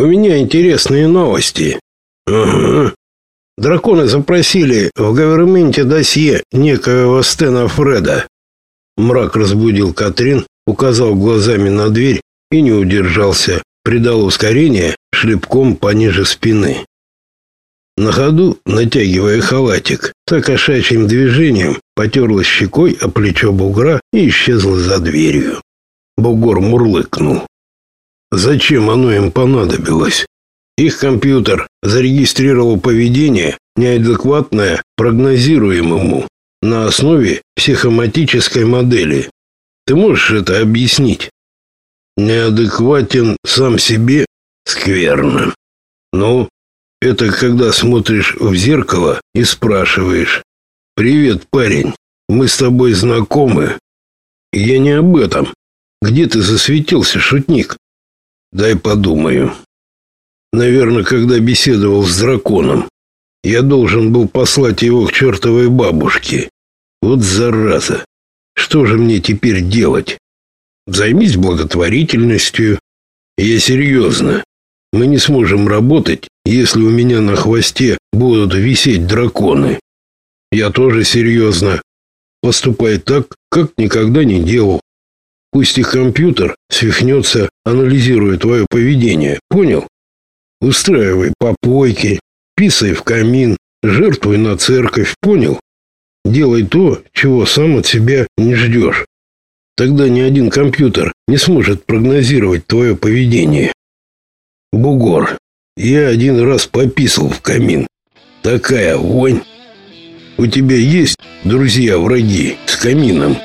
У меня интересные новости. Ага. Драконы запросили в гаверменте досье некоего Стена Фреда. Мрак разбудил Катрин, указал глазами на дверь и не удержался, придал ускорение шлепком пониже спины. На ходу, натягивая халатик, так кошачьим движением потерлась щекой о плечо бугра и исчезла за дверью. Бугор мурлыкнул. Зачем оно им понадобилось? Их компьютер зарегистрировал поведение, неадекватное прогнозируемому, на основе психоматической модели. Ты можешь это объяснить? Неадекватен сам себе скверно. Ну, это когда смотришь в зеркало и спрашиваешь: "Привет, парень. Мы с тобой знакомы?" Я не об этом. Где ты засветился, шутник? Дай подумаю. Наверное, когда беседовал с драконом. Я должен был послать его к чертовой бабушке. Вот зараза. Что же мне теперь делать? Займись благотворительностью. Я серьезно. Мы не сможем работать, если у меня на хвосте будут висеть драконы. Я тоже серьезно. Поступай так, как никогда не делал. Пусть и компьютер свихнется, анализируя твое поведение. Понял? Устраивай попойки, писай в камин, жертвуй на церковь. Понял? Делай то, чего сам от себя не ждешь. Тогда ни один компьютер не сможет прогнозировать твое поведение. Бугор. Я один раз пописал в камин. Такая вонь. У тебя есть друзья-враги с камином?